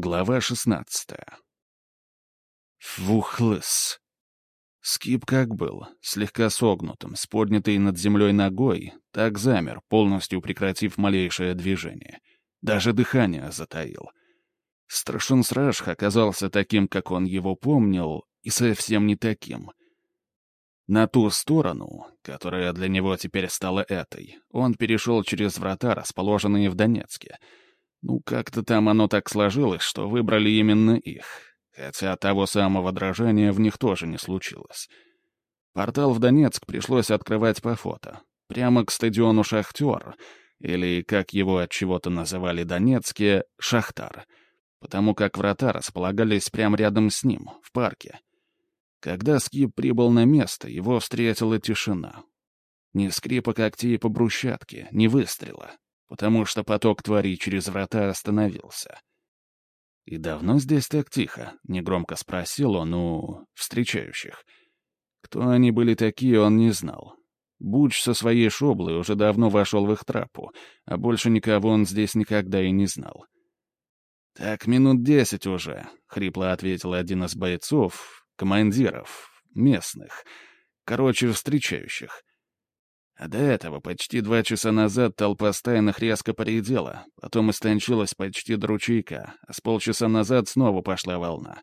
Глава шестнадцатая. Фухлыс. Скип как был, слегка согнутым, с поднятой над землей ногой, так замер, полностью прекратив малейшее движение. Даже дыхание затаил. Страшун Срашх оказался таким, как он его помнил, и совсем не таким. На ту сторону, которая для него теперь стала этой, он перешел через врата, расположенные в Донецке — ну, как-то там оно так сложилось, что выбрали именно их. Хотя того самого дрожания в них тоже не случилось. Портал в Донецк пришлось открывать по фото. Прямо к стадиону «Шахтер», или, как его от чего-то называли Донецке, «Шахтар», потому как врата располагались прямо рядом с ним, в парке. Когда Скип прибыл на место, его встретила тишина. Ни скрипа когтей по брусчатке, ни выстрела потому что поток тварей через врата остановился. «И давно здесь так тихо?» — негромко спросил он у встречающих. Кто они были такие, он не знал. Буч со своей шоблой уже давно вошел в их трапу, а больше никого он здесь никогда и не знал. «Так минут десять уже», — хрипло ответил один из бойцов, командиров, местных, короче, встречающих. А до этого, почти два часа назад, толпа стайных резко поредела, потом истончилась почти до ручейка, а с полчаса назад снова пошла волна.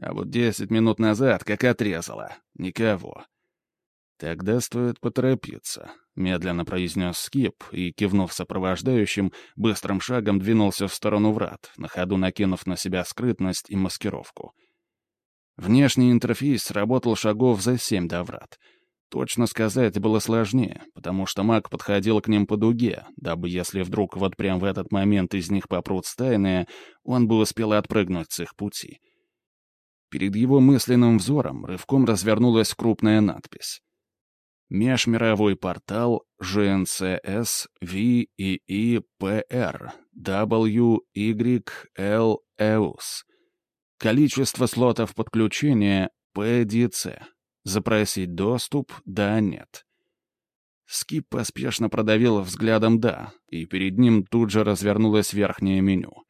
А вот десять минут назад как отрезала. Никого. «Тогда стоит поторопиться», — медленно произнес Скип и, кивнув сопровождающим, быстрым шагом двинулся в сторону врат, на ходу накинув на себя скрытность и маскировку. Внешний интерфейс работал шагов за семь до врат — Точно сказать было сложнее, потому что маг подходил к ним по дуге, дабы если вдруг вот прям в этот момент из них попрут стайные, он бы успел отпрыгнуть с их пути. Перед его мысленным взором рывком развернулась крупная надпись. Межмировой портал ЖНЦС ВИИПР WYLEUS. Количество слотов подключения PDC Запросить доступ — да, нет. Скип поспешно продавил взглядом «да», и перед ним тут же развернулось верхнее меню.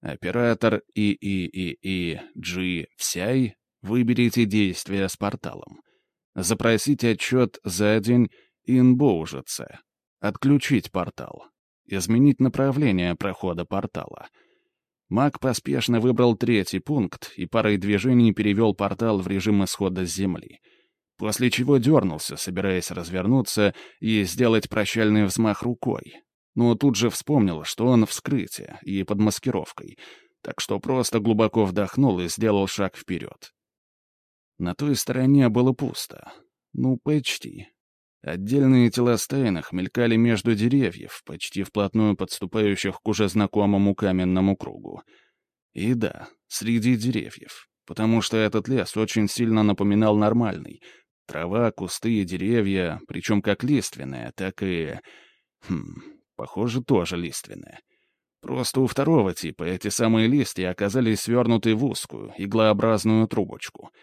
Оператор ИИИИ-G «Всяй» выберите действие с порталом. Запросить отчет за день инбоужиться. Отключить портал. Изменить направление прохода портала — Маг поспешно выбрал третий пункт и парой движений перевел портал в режим исхода с Земли. После чего дернулся, собираясь развернуться и сделать прощальный взмах рукой. Но тут же вспомнил, что он в скрытии и под маскировкой, так что просто глубоко вдохнул и сделал шаг вперед. На той стороне было пусто. Ну, почти. Отдельные тела стайных мелькали между деревьев, почти вплотную подступающих к уже знакомому каменному кругу. И да, среди деревьев, потому что этот лес очень сильно напоминал нормальный. Трава, кусты и деревья, причем как лиственные, так и... Хм, похоже, тоже лиственные. Просто у второго типа эти самые листья оказались свернуты в узкую, иглообразную трубочку —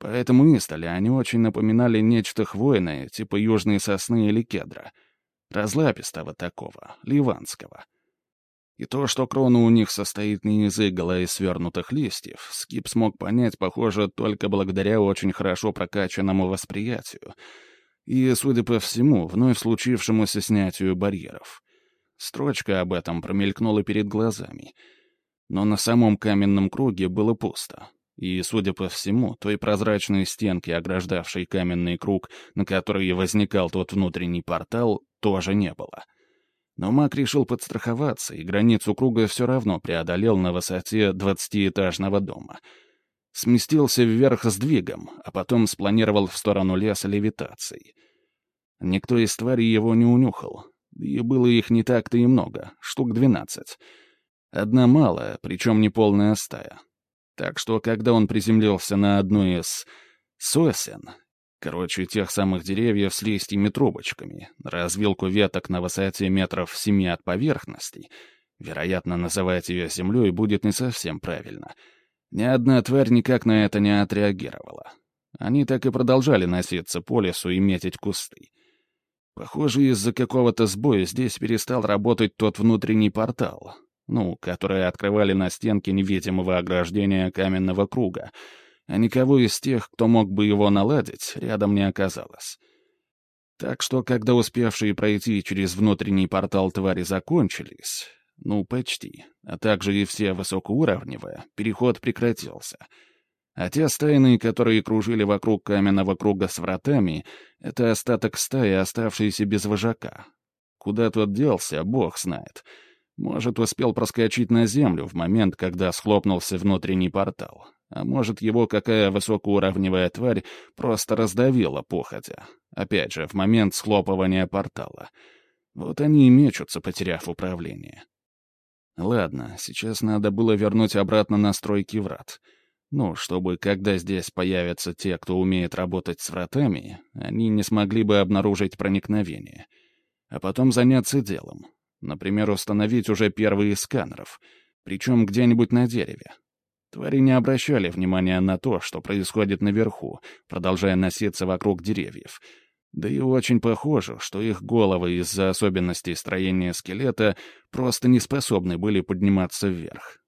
Поэтому истоли они очень напоминали нечто хвойное, типа южной сосны или кедра. Разлапистого такого, ливанского. И то, что крона у них состоит не из игл, а из свернутых листьев, Скип смог понять, похоже, только благодаря очень хорошо прокачанному восприятию. И, судя по всему, вновь случившемуся снятию барьеров. Строчка об этом промелькнула перед глазами. Но на самом каменном круге было пусто. И, судя по всему, той прозрачной стенки, ограждавшей каменный круг, на которой возникал тот внутренний портал, тоже не было. Но маг решил подстраховаться, и границу круга все равно преодолел на высоте двадцатиэтажного дома. Сместился вверх сдвигом, а потом спланировал в сторону леса левитацией. Никто из тварей его не унюхал, и было их не так-то и много, штук двенадцать. Одна малая, причем не полная стая. Так что, когда он приземлился на одну из сосен, короче, тех самых деревьев с листьями-трубочками, развилку веток на высоте метров семи от поверхности, вероятно, называть ее землей будет не совсем правильно, ни одна тварь никак на это не отреагировала. Они так и продолжали носиться по лесу и метить кусты. Похоже, из-за какого-то сбоя здесь перестал работать тот внутренний портал, ну, которые открывали на стенке невидимого ограждения каменного круга, а никого из тех, кто мог бы его наладить, рядом не оказалось. Так что, когда успевшие пройти через внутренний портал твари закончились, ну, почти, а также и все высокоуровневые, переход прекратился. А те стайные, которые кружили вокруг каменного круга с вратами, это остаток стаи, оставшиеся без вожака. Куда тот делся, бог знает. Может, успел проскочить на землю в момент, когда схлопнулся внутренний портал. А может, его какая высокоуровневая тварь просто раздавила походя. Опять же, в момент схлопывания портала. Вот они и мечутся, потеряв управление. Ладно, сейчас надо было вернуть обратно настройки врат. Ну, чтобы, когда здесь появятся те, кто умеет работать с вратами, они не смогли бы обнаружить проникновение. А потом заняться делом. Например, установить уже первые сканеров, причем где-нибудь на дереве. Твари не обращали внимания на то, что происходит наверху, продолжая носиться вокруг деревьев. Да и очень похоже, что их головы из-за особенностей строения скелета просто не способны были подниматься вверх.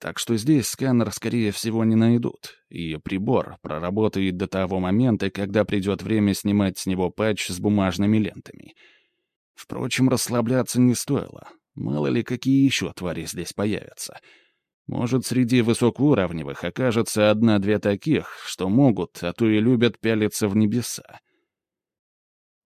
Так что здесь сканер, скорее всего, не найдут, и прибор проработает до того момента, когда придет время снимать с него патч с бумажными лентами. Впрочем, расслабляться не стоило. Мало ли, какие еще твари здесь появятся — может, среди высокоуровневых окажется одна-две таких, что могут, а то и любят пялиться в небеса.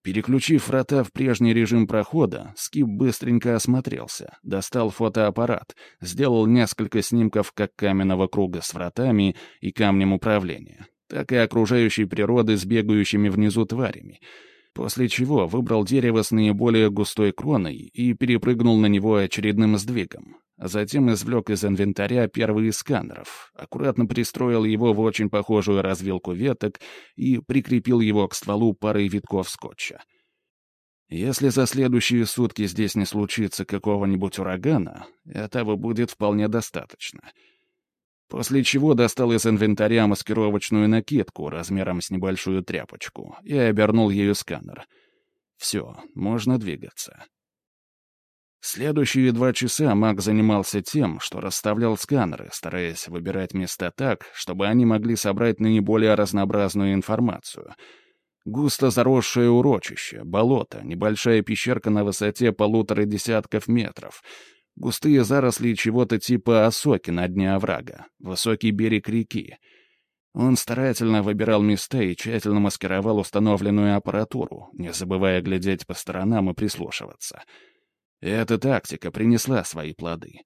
Переключив врата в прежний режим прохода, Скип быстренько осмотрелся, достал фотоаппарат, сделал несколько снимков как каменного круга с вратами и камнем управления, так и окружающей природы с бегающими внизу тварями, после чего выбрал дерево с наиболее густой кроной и перепрыгнул на него очередным сдвигом, Затем извлек из инвентаря первый из сканеров, аккуратно пристроил его в очень похожую развилку веток и прикрепил его к стволу парой витков скотча. Если за следующие сутки здесь не случится какого-нибудь урагана, этого будет вполне достаточно. После чего достал из инвентаря маскировочную накидку размером с небольшую тряпочку и обернул ею сканер. Все, можно двигаться. Следующие два часа маг занимался тем, что расставлял сканеры, стараясь выбирать места так, чтобы они могли собрать наиболее разнообразную информацию. Густо заросшее урочище, болото, небольшая пещерка на высоте полутора десятков метров, густые заросли чего-то типа осоки на дне оврага, высокий берег реки. Он старательно выбирал места и тщательно маскировал установленную аппаратуру, не забывая глядеть по сторонам и прислушиваться — эта тактика принесла свои плоды.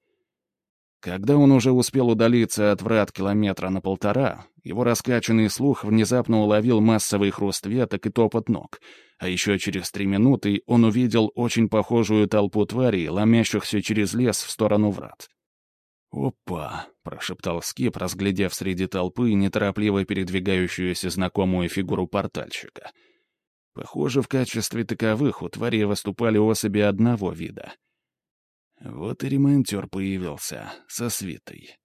Когда он уже успел удалиться от врат километра на полтора, его раскачанный слух внезапно уловил массовый хруст веток и топот ног, а еще через три минуты он увидел очень похожую толпу тварей, ломящихся через лес в сторону врат. «Опа!» — прошептал Скип, разглядев среди толпы неторопливо передвигающуюся знакомую фигуру портальщика — Похоже, в качестве таковых у твари выступали особи одного вида. Вот и ремонтер появился, со свитой.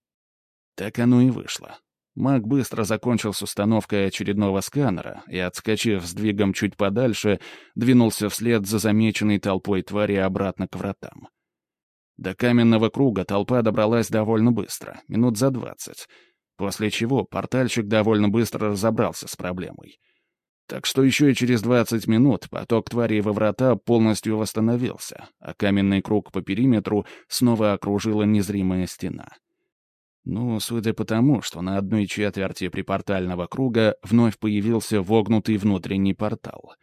Так оно и вышло. Маг быстро закончил с установкой очередного сканера и, отскочив сдвигом чуть подальше, двинулся вслед за замеченной толпой твари обратно к вратам. До каменного круга толпа добралась довольно быстро, минут за двадцать, после чего портальщик довольно быстро разобрался с проблемой — так что еще и через 20 минут поток тварей во врата полностью восстановился, а каменный круг по периметру снова окружила незримая стена. Ну, судя по тому, что на одной четверти припортального круга вновь появился вогнутый внутренний портал.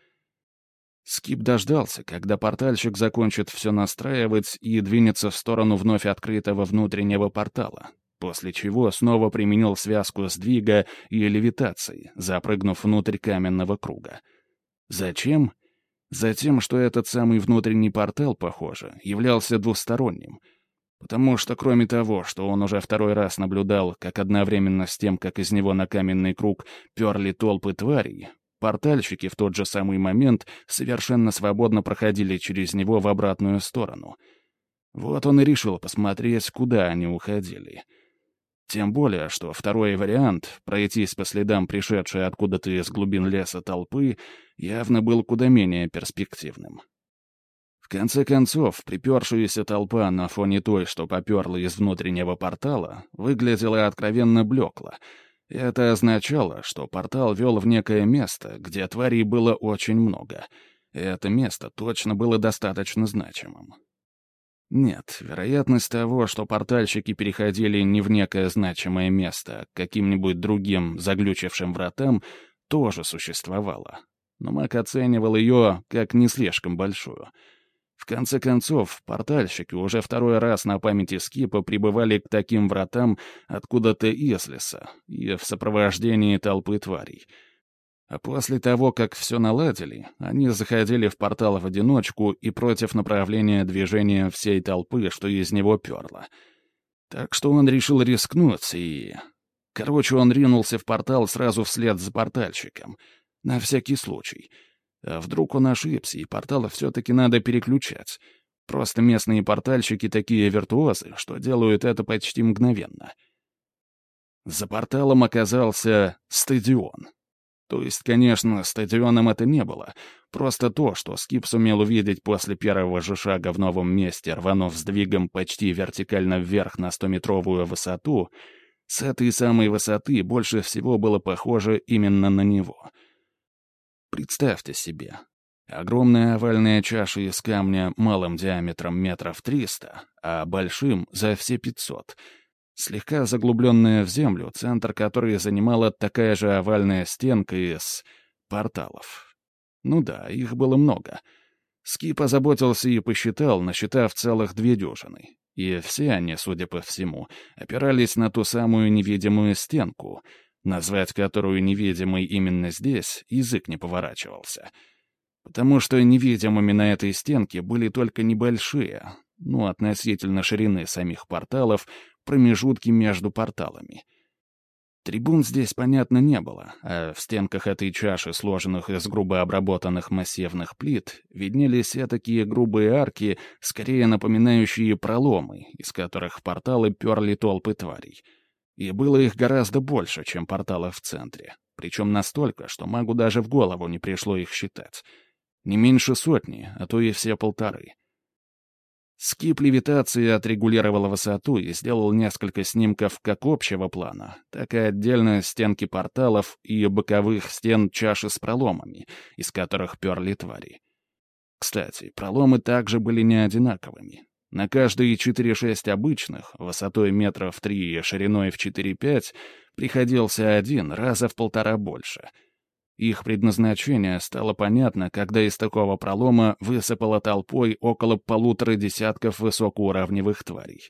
Скип дождался, когда портальщик закончит все настраивать и двинется в сторону вновь открытого внутреннего портала, после чего снова применил связку сдвига и левитации, запрыгнув внутрь каменного круга. Зачем? Затем, что этот самый внутренний портал, похоже, являлся двусторонним. Потому что кроме того, что он уже второй раз наблюдал, как одновременно с тем, как из него на каменный круг перли толпы тварей, портальщики в тот же самый момент совершенно свободно проходили через него в обратную сторону. Вот он и решил посмотреть, куда они уходили — тем более, что второй вариант, пройтись по следам пришедшей откуда-то из глубин леса толпы, явно был куда менее перспективным. В конце концов, припершаяся толпа на фоне той, что поперла из внутреннего портала, выглядела откровенно блекло. Это означало, что портал вел в некое место, где тварей было очень много. И это место точно было достаточно значимым. Нет, вероятность того, что портальщики переходили не в некое значимое место, к каким-нибудь другим заглючившим вратам, тоже существовала. Но Мак оценивал ее как не слишком большую. В конце концов, портальщики уже второй раз на памяти Скипа прибывали к таким вратам откуда-то из леса и в сопровождении толпы тварей — а после того, как все наладили, они заходили в портал в одиночку и против направления движения всей толпы, что из него перло. Так что он решил рискнуть и... Короче, он ринулся в портал сразу вслед за портальщиком. На всякий случай. А вдруг он ошибся, и портал все-таки надо переключать. Просто местные портальщики такие виртуозы, что делают это почти мгновенно. За порталом оказался стадион. То есть, конечно, стадионом это не было. Просто то, что Скип сумел увидеть после первого же шага в новом месте, рванув сдвигом почти вертикально вверх на 100-метровую высоту, с этой самой высоты больше всего было похоже именно на него. Представьте себе. Огромная овальная чаша из камня малым диаметром метров триста, а большим — за все пятьсот — Слегка заглубленная в землю, центр которой занимала такая же овальная стенка из порталов. Ну да, их было много. Скип озаботился и посчитал, насчитав целых две дюжины. И все они, судя по всему, опирались на ту самую невидимую стенку, назвать которую невидимой именно здесь язык не поворачивался. Потому что невидимыми на этой стенке были только небольшие, ну, относительно ширины самих порталов, промежутки между порталами. Трибун здесь, понятно, не было, а в стенках этой чаши, сложенных из грубо обработанных массивных плит, виднелись такие грубые арки, скорее напоминающие проломы, из которых в порталы перли толпы тварей. И было их гораздо больше, чем порталов в центре. Причем настолько, что магу даже в голову не пришло их считать. Не меньше сотни, а то и все полторы. Скип левитации отрегулировал высоту и сделал несколько снимков как общего плана, так и отдельно стенки порталов и боковых стен чаши с проломами, из которых перли твари. Кстати, проломы также были не одинаковыми. На каждые 4-6 обычных, высотой метров 3 и шириной в 4-5, приходился один, раза в полтора больше — их предназначение стало понятно, когда из такого пролома высыпало толпой около полутора десятков высокоуровневых тварей.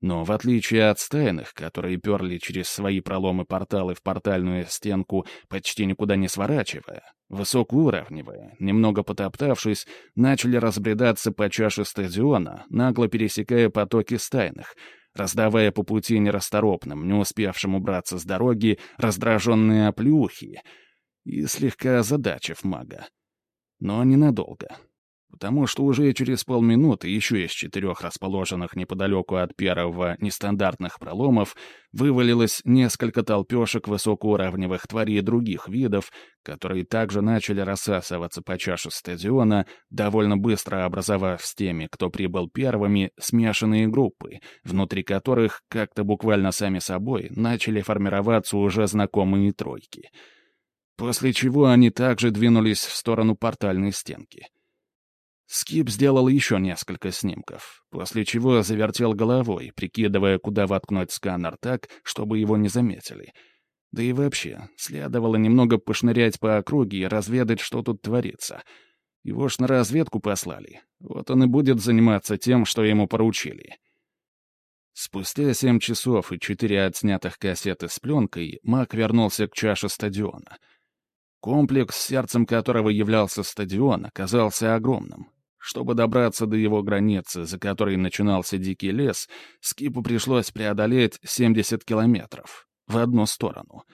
Но в отличие от стайных, которые перли через свои проломы-порталы в портальную стенку, почти никуда не сворачивая, высокоуровневые, немного потоптавшись, начали разбредаться по чаше стадиона, нагло пересекая потоки стайных, раздавая по пути нерасторопным, не успевшим убраться с дороги, раздраженные оплюхи — и слегка озадачив мага. Но ненадолго. Потому что уже через полминуты еще из четырех расположенных неподалеку от первого нестандартных проломов вывалилось несколько толпешек высокоуровневых тварей других видов, которые также начали рассасываться по чаше стадиона, довольно быстро образовав с теми, кто прибыл первыми, смешанные группы, внутри которых как-то буквально сами собой начали формироваться уже знакомые тройки — После чего они также двинулись в сторону портальной стенки. Скип сделал еще несколько снимков, после чего завертел головой, прикидывая, куда воткнуть сканер так, чтобы его не заметили. Да и вообще, следовало немного пошнырять по округе и разведать, что тут творится. Его ж на разведку послали. Вот он и будет заниматься тем, что ему поручили. Спустя семь часов и четыре отснятых кассеты с пленкой, Мак вернулся к чаше стадиона — Комплекс, сердцем которого являлся стадион, оказался огромным. Чтобы добраться до его границы, за которой начинался дикий лес, Скипу пришлось преодолеть 70 километров в одну сторону.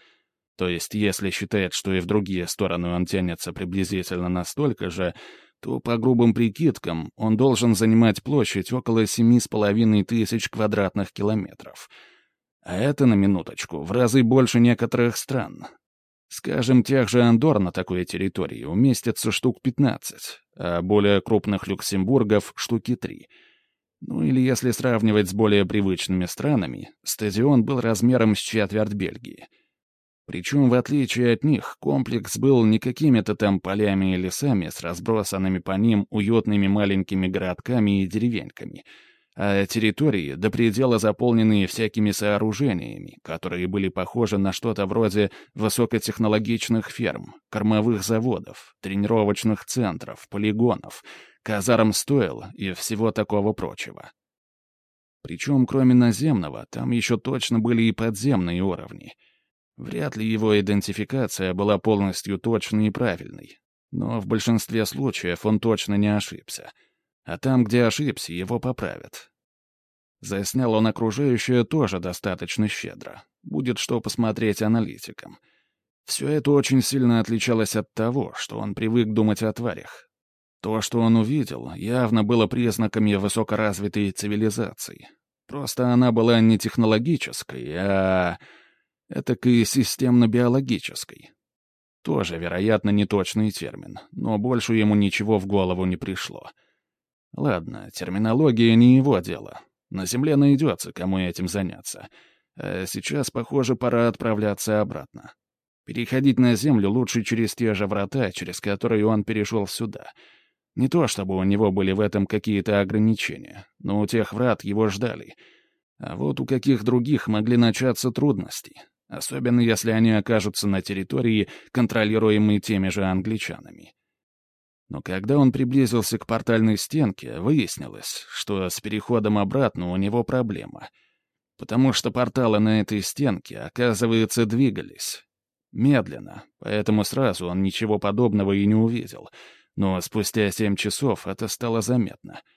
То есть, если считать, что и в другие стороны он тянется приблизительно настолько же, то, по грубым прикидкам, он должен занимать площадь около 7,5 тысяч квадратных километров. А это, на минуточку, в разы больше некоторых стран, Скажем, тех же Андор на такой территории уместится штук 15, а более крупных Люксембургов — штуки 3. Ну или если сравнивать с более привычными странами, стадион был размером с четверть Бельгии. Причем, в отличие от них, комплекс был не какими-то там полями и лесами с разбросанными по ним уютными маленькими городками и деревеньками — а территории до предела заполненные всякими сооружениями, которые были похожи на что-то вроде высокотехнологичных ферм, кормовых заводов, тренировочных центров, полигонов, казарм стоил и всего такого прочего. Причем, кроме наземного, там еще точно были и подземные уровни. Вряд ли его идентификация была полностью точной и правильной, но в большинстве случаев он точно не ошибся — а там, где ошибся, его поправят. Заснял он окружающее тоже достаточно щедро. Будет что посмотреть аналитикам. Все это очень сильно отличалось от того, что он привык думать о тварях. То, что он увидел, явно было признаками высокоразвитой цивилизации. Просто она была не технологической, а этакой системно-биологической. Тоже, вероятно, неточный термин, но больше ему ничего в голову не пришло — Ладно, терминология не его дело. На Земле найдется, кому этим заняться. А сейчас, похоже, пора отправляться обратно. Переходить на Землю лучше через те же врата, через которые он перешел сюда. Не то чтобы у него были в этом какие-то ограничения, но у тех врат его ждали. А вот у каких других могли начаться трудности, особенно если они окажутся на территории, контролируемой теми же англичанами. Но когда он приблизился к портальной стенке, выяснилось, что с переходом обратно у него проблема. Потому что порталы на этой стенке, оказывается, двигались. Медленно, поэтому сразу он ничего подобного и не увидел. Но спустя семь часов это стало заметно —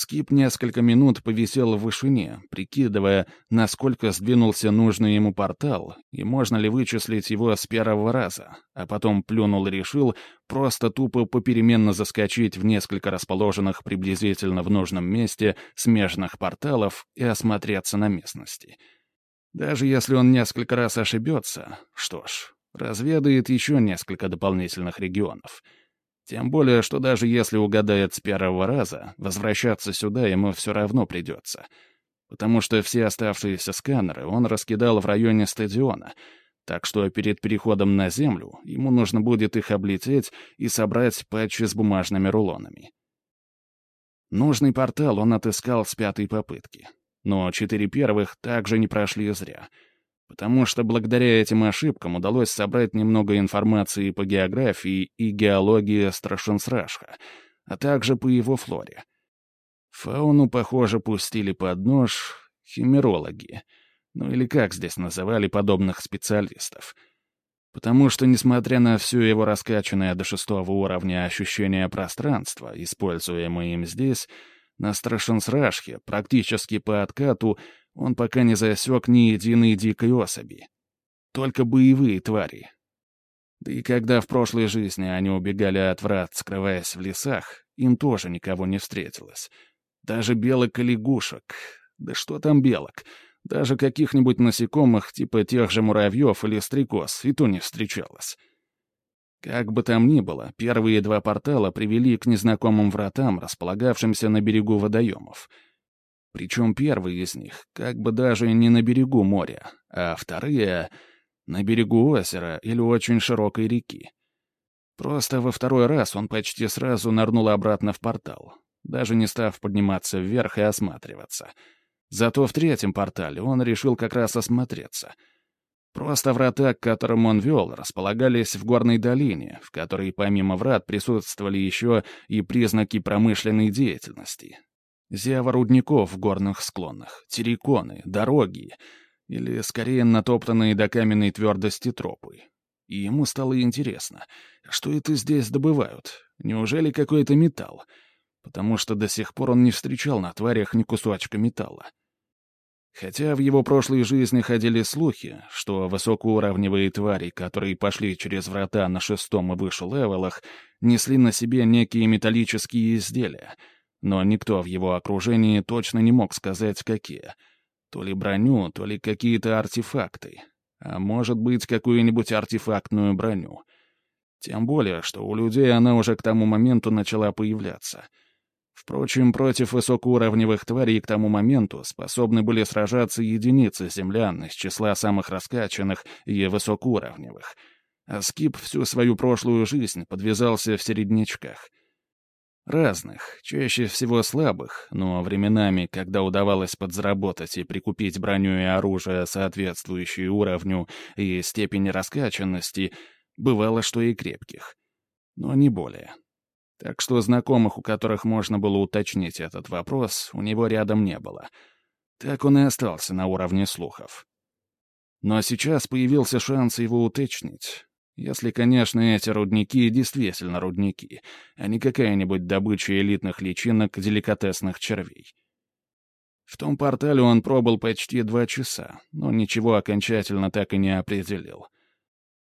Скип несколько минут повисел в вышине, прикидывая, насколько сдвинулся нужный ему портал, и можно ли вычислить его с первого раза, а потом плюнул и решил просто тупо попеременно заскочить в несколько расположенных приблизительно в нужном месте смежных порталов и осмотреться на местности. Даже если он несколько раз ошибется, что ж, разведает еще несколько дополнительных регионов — тем более, что даже если угадает с первого раза, возвращаться сюда ему все равно придется. Потому что все оставшиеся сканеры он раскидал в районе стадиона, так что перед переходом на Землю ему нужно будет их облететь и собрать патчи с бумажными рулонами. Нужный портал он отыскал с пятой попытки. Но четыре первых также не прошли зря — потому что благодаря этим ошибкам удалось собрать немного информации по географии и геологии Страшенсрашха, а также по его флоре. Фауну, похоже, пустили под нож химерологи, ну или как здесь называли подобных специалистов. Потому что, несмотря на всю его раскачанное до шестого уровня ощущение пространства, используемое им здесь, на Страшенсрашхе, практически по откату, он пока не засек ни единой дикой особи. Только боевые твари. Да и когда в прошлой жизни они убегали от врат, скрываясь в лесах, им тоже никого не встретилось. Даже белок и лягушек. Да что там белок? Даже каких-нибудь насекомых, типа тех же муравьев или стрекоз, и то не встречалось. Как бы там ни было, первые два портала привели к незнакомым вратам, располагавшимся на берегу водоемов — причем первый из них как бы даже не на берегу моря, а вторые — на берегу озера или очень широкой реки. Просто во второй раз он почти сразу нырнул обратно в портал, даже не став подниматься вверх и осматриваться. Зато в третьем портале он решил как раз осмотреться. Просто врата, к которым он вел, располагались в горной долине, в которой помимо врат присутствовали еще и признаки промышленной деятельности, Зева рудников в горных склонах, терриконы, дороги, или, скорее, натоптанные до каменной твердости тропы. И ему стало интересно, что это здесь добывают? Неужели какой-то металл? Потому что до сих пор он не встречал на тварях ни кусочка металла. Хотя в его прошлой жизни ходили слухи, что высокоуровневые твари, которые пошли через врата на шестом и выше левелах, несли на себе некие металлические изделия — но никто в его окружении точно не мог сказать, какие. То ли броню, то ли какие-то артефакты. а может быть, какую-нибудь артефактную броню. Тем более, что у людей она уже к тому моменту начала появляться. Впрочем, против высокоуровневых тварей к тому моменту способны были сражаться единицы землян из числа самых раскачанных и высокоуровневых. А Скип всю свою прошлую жизнь подвязался в середнячках — Разных, чаще всего слабых, но временами, когда удавалось подзаработать и прикупить броню и оружие, соответствующие уровню и степени раскачанности, бывало, что и крепких. Но не более. Так что знакомых, у которых можно было уточнить этот вопрос, у него рядом не было. Так он и остался на уровне слухов. Но сейчас появился шанс его уточнить. Если, конечно, эти рудники действительно рудники, а не какая-нибудь добыча элитных личинок деликатесных червей. В том портале он пробыл почти два часа, но ничего окончательно так и не определил.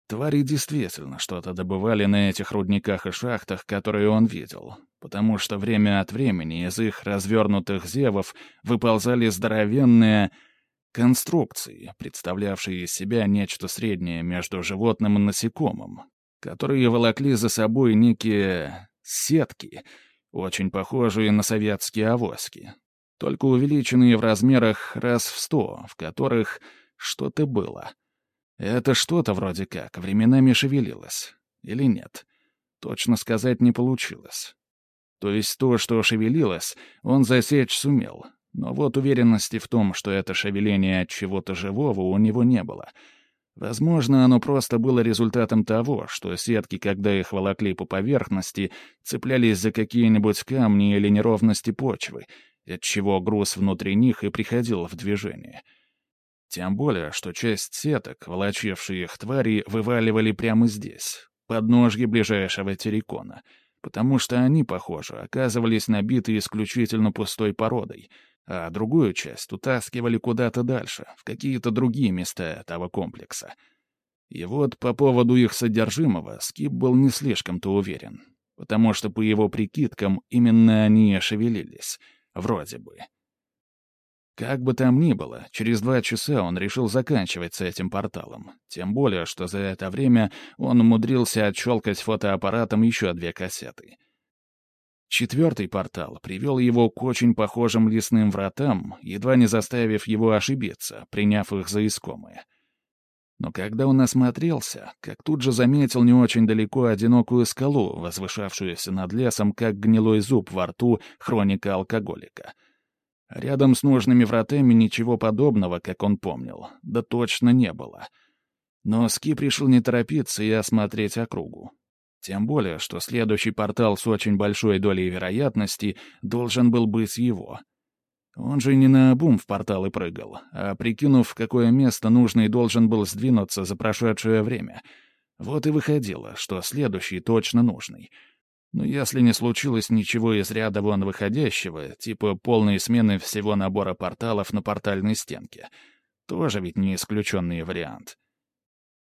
Твари действительно что-то добывали на этих рудниках и шахтах, которые он видел, потому что время от времени из их развернутых зевов выползали здоровенные Конструкции, представлявшие из себя нечто среднее между животным и насекомым, которые волокли за собой некие сетки, очень похожие на советские авоськи, только увеличенные в размерах раз в сто, в которых что-то было. Это что-то вроде как временами шевелилось. Или нет? Точно сказать не получилось. То есть то, что шевелилось, он засечь сумел, но вот уверенности в том, что это шевеление от чего-то живого, у него не было. Возможно, оно просто было результатом того, что сетки, когда их волокли по поверхности, цеплялись за какие-нибудь камни или неровности почвы, отчего груз внутри них и приходил в движение. Тем более, что часть сеток, волочившие их твари, вываливали прямо здесь, под ножки ближайшего террикона, потому что они, похоже, оказывались набиты исключительно пустой породой — а другую часть утаскивали куда-то дальше, в какие-то другие места этого комплекса. И вот по поводу их содержимого Скип был не слишком-то уверен, потому что, по его прикидкам, именно они шевелились, вроде бы. Как бы там ни было, через два часа он решил заканчивать с этим порталом, тем более, что за это время он умудрился отщелкать фотоаппаратом еще две кассеты — Четвертый портал привел его к очень похожим лесным вратам, едва не заставив его ошибиться, приняв их за искомые. Но когда он осмотрелся, как тут же заметил не очень далеко одинокую скалу, возвышавшуюся над лесом, как гнилой зуб во рту хроника алкоголика. Рядом с нужными вратами ничего подобного, как он помнил, да точно не было. Но Скип решил не торопиться и осмотреть округу. Тем более, что следующий портал с очень большой долей вероятности должен был быть его. Он же не на бум в порталы прыгал, а прикинув, какое место нужный должен был сдвинуться за прошедшее время. Вот и выходило, что следующий точно нужный. Но если не случилось ничего из ряда вон выходящего, типа полной смены всего набора порталов на портальной стенке, тоже ведь не исключенный вариант.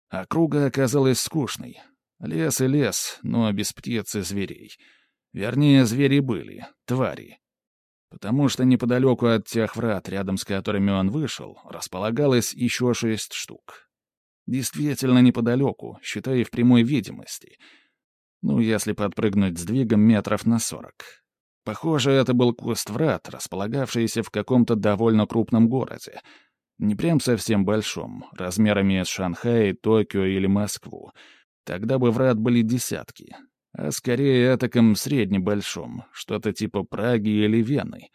Округа оказалась скучной, Лес и лес, но без птиц и зверей. Вернее, звери были, твари. Потому что неподалеку от тех врат, рядом с которыми он вышел, располагалось еще шесть штук. Действительно неподалеку, считай, в прямой видимости. Ну, если подпрыгнуть сдвигом метров на сорок. Похоже, это был куст врат, располагавшийся в каком-то довольно крупном городе. Не прям совсем большом, размерами с Шанхай, Токио или Москву, Тогда бы врат были десятки, а скорее этаком среднебольшом, что-то типа Праги или Вены.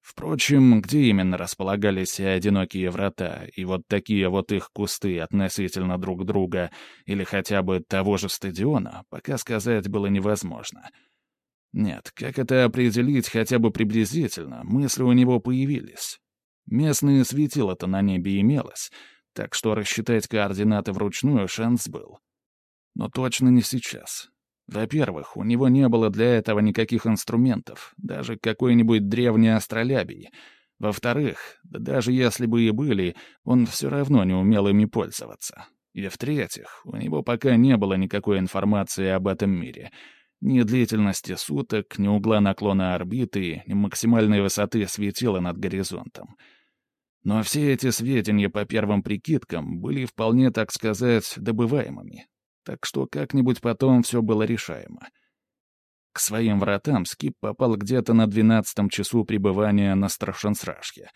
Впрочем, где именно располагались одинокие врата, и вот такие вот их кусты относительно друг друга, или хотя бы того же стадиона, пока сказать было невозможно. Нет, как это определить хотя бы приблизительно, мысли у него появились. Местные светила-то на небе имелось, так что рассчитать координаты вручную шанс был. Но точно не сейчас. Во-первых, у него не было для этого никаких инструментов, даже какой-нибудь древней астролябии. Во-вторых, да даже если бы и были, он все равно не умел ими пользоваться. И в-третьих, у него пока не было никакой информации об этом мире. Ни длительности суток, ни угла наклона орбиты, ни максимальной высоты светила над горизонтом. Но все эти сведения по первым прикидкам были вполне, так сказать, добываемыми. Так что как-нибудь потом все было решаемо. К своим вратам Скип попал где-то на двенадцатом часу пребывания на Страшенсрашке.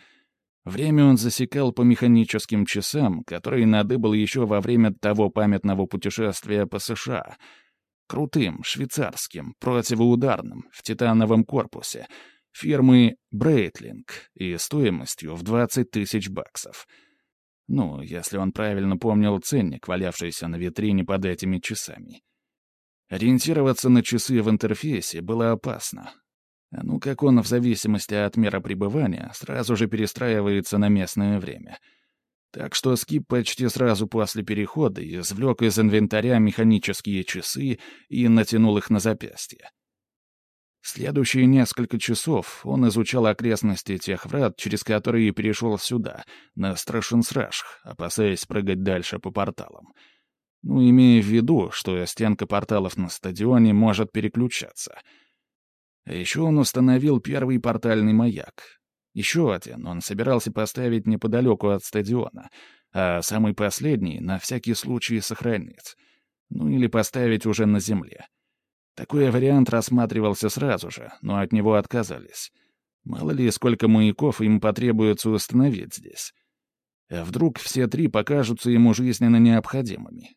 Время он засекал по механическим часам, которые надыбал еще во время того памятного путешествия по США. Крутым, швейцарским, противоударным, в титановом корпусе, фирмы «Брейтлинг» и стоимостью в 20 тысяч баксов. Ну, если он правильно помнил ценник, валявшийся на витрине под этими часами. Ориентироваться на часы в интерфейсе было опасно. А ну как он, в зависимости от мера пребывания, сразу же перестраивается на местное время. Так что Скип почти сразу после перехода извлек из инвентаря механические часы и натянул их на запястье. Следующие несколько часов он изучал окрестности тех врат, через которые перешел сюда, на Страшенсрашх, опасаясь прыгать дальше по порталам — ну, имея в виду, что стенка порталов на стадионе может переключаться. А еще он установил первый портальный маяк. Еще один он собирался поставить неподалеку от стадиона, а самый последний на всякий случай сохранить. Ну или поставить уже на земле. Такой вариант рассматривался сразу же, но от него отказались. Мало ли, сколько маяков им потребуется установить здесь. А вдруг все три покажутся ему жизненно необходимыми?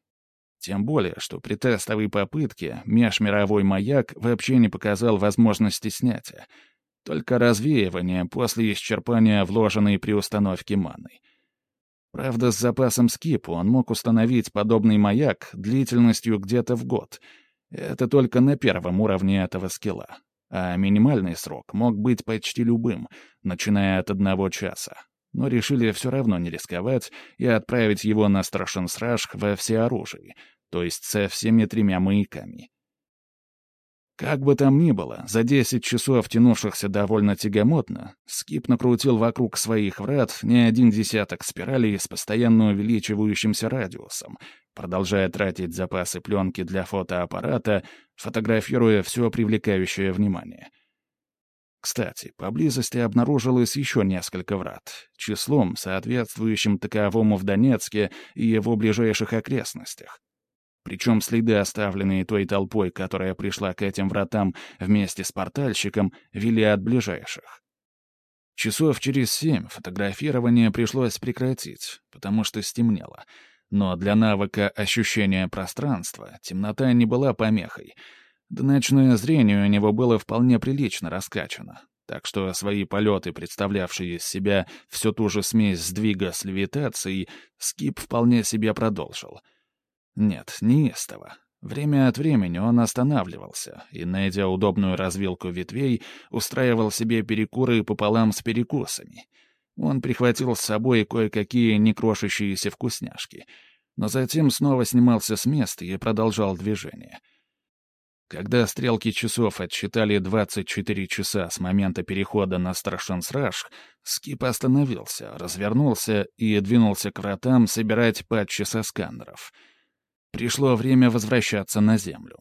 Тем более, что при тестовой попытке межмировой маяк вообще не показал возможности снятия, только развеивание после исчерпания вложенной при установке маны. Правда, с запасом скипа он мог установить подобный маяк длительностью где-то в год. Это только на первом уровне этого скилла. А минимальный срок мог быть почти любым, начиная от одного часа. Но решили все равно не рисковать и отправить его на Страшенсраж во всеоружии — то есть со всеми тремя маяками. Как бы там ни было, за десять часов, тянувшихся довольно тягомотно, Скип накрутил вокруг своих врат не один десяток спиралей с постоянно увеличивающимся радиусом, продолжая тратить запасы пленки для фотоаппарата, фотографируя все привлекающее внимание. Кстати, поблизости обнаружилось еще несколько врат, числом, соответствующим таковому в Донецке и его ближайших окрестностях. Причем следы, оставленные той толпой, которая пришла к этим вратам вместе с портальщиком, вели от ближайших. Часов через семь фотографирование пришлось прекратить, потому что стемнело. Но для навыка ощущения пространства темнота не была помехой. Да ночное зрение у него было вполне прилично раскачано. Так что свои полеты, представлявшие из себя всю ту же смесь сдвига с левитацией, Скип вполне себе продолжил — нет, неистово. Время от времени он останавливался и, найдя удобную развилку ветвей, устраивал себе перекуры пополам с перекусами. Он прихватил с собой кое-какие некрошащиеся вкусняшки, но затем снова снимался с места и продолжал движение. Когда стрелки часов отсчитали 24 часа с момента перехода на Страшенсраж, Скип остановился, развернулся и двинулся к вратам собирать патчи со сканеров — Пришло время возвращаться на Землю.